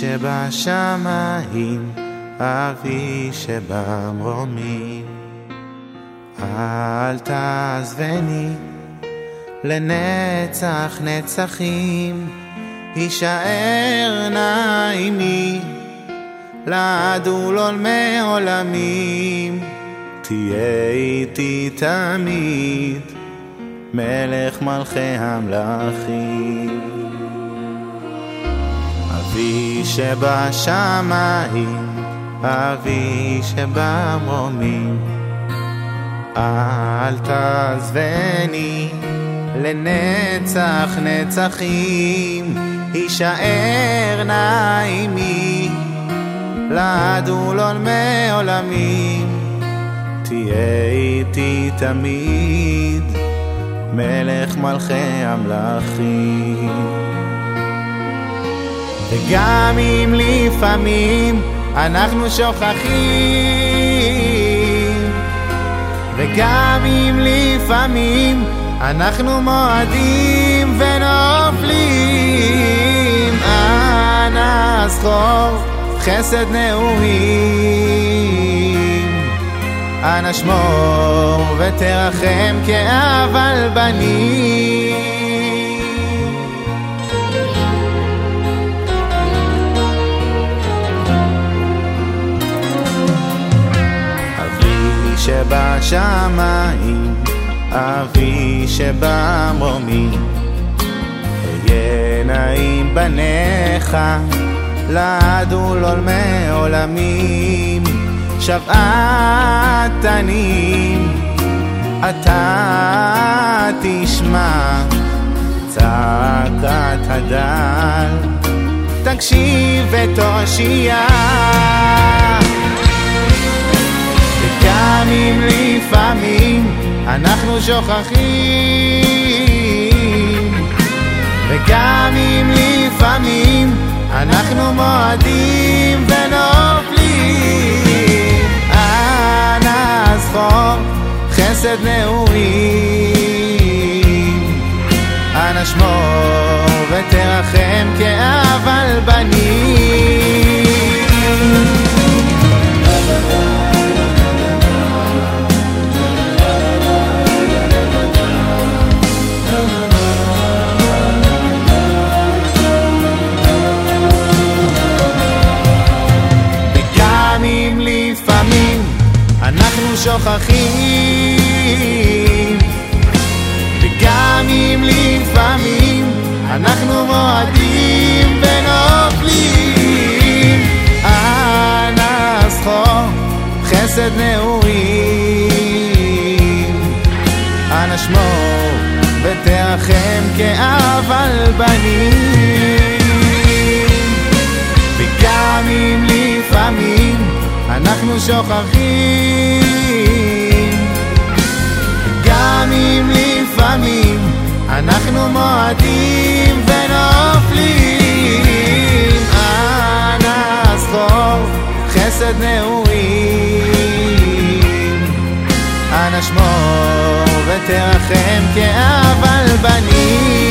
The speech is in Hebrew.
שבשמיים, אבי שבמרומים. אל תעזבני לנצח נצחים, הישאר נא עמי, לעד ולעולמי עולמים, תהיה איתי תמיד, מלך מלכי המלכים. אבי שבשמיים, אבי שבמרומים, אל תעזבני לנצח נצחים, הישאר נא עמי, לעד ולעולמי עולמים, תהיה איתי תמיד, מלך מלכי המלכים. וגם אם לפעמים אנחנו שוכחים, וגם אם לפעמים אנחנו מועדים ונופלים, אנא זכור חסד נעורים. אנא שמור ותרחם כאב על בנים. שבשמיים, אבי שבמרומים, היה נעים בניך, לעד ולעולמי עולמים, שבעתנים, אתה תשמע צעקת הדל, תקשיב ותושיע. אם לפעמים אנחנו שוכחים, וגם אם לפעמים אנחנו מועדים ונופלים, אנא זכור חסד נעורים, שוכחים, וגם אם לפעמים אנחנו מועדים ונופלים, אנא זכור חסד נעורים, אנא שמור ותרחם כאב על בנים. וגם אם לפעמים אנחנו שוכחים, אם לפעמים אנחנו מועדים ונופלים, אנא זכור חסד נעורים, אנא שמור ותרחם כאב על בנים.